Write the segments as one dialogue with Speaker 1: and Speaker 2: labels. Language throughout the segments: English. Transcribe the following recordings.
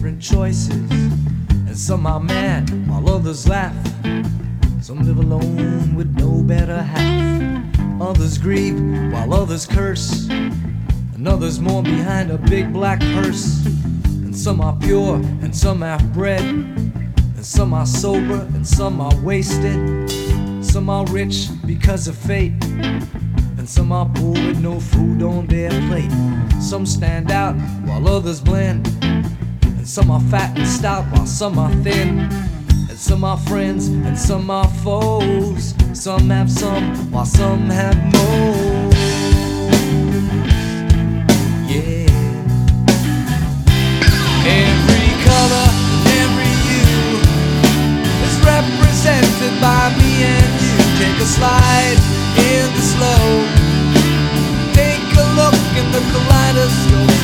Speaker 1: different choices. And some are mad while others laugh. Some live alone with no better half. Others grieve while others curse. And others mourn behind a big black hearse. And some are pure and some half bred. And some are sober and some are wasted. Some are rich because of fate. And some are poor with no food on their plate. Some stand out while others blend. And some are fat and stout while some are thin. And some are friends and some are foes. Some have some while some have more. Yeah. Every color and every hue is represented by me and you. Take a slide in the slow. Take a look in the kaleidoscope.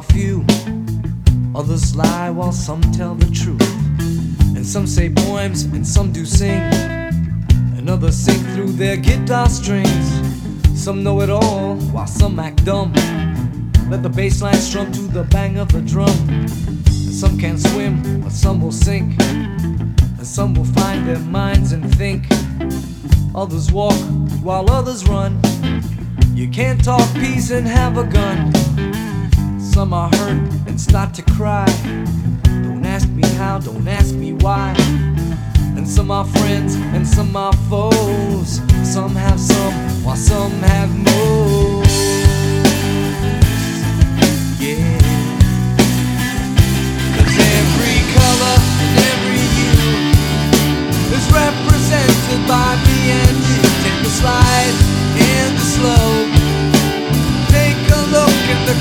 Speaker 1: Are few. Others lie while some tell the truth. And some say poems and some do sing. And others sing through their guitar strings. Some know it all while some act dumb. Let the bass line strum to the bang of the drum. And some can swim, but some will sink. And some will find their minds and think. Others walk while others run. You can't talk peace and have a gun. Some are hurt and start to cry. Don't ask me how, don't ask me why. And some are friends and some are foes. Some have some, while some have most. Yeah. Cause every color and every hue is represented by me and you. Take a slide in the slope. Take a look at the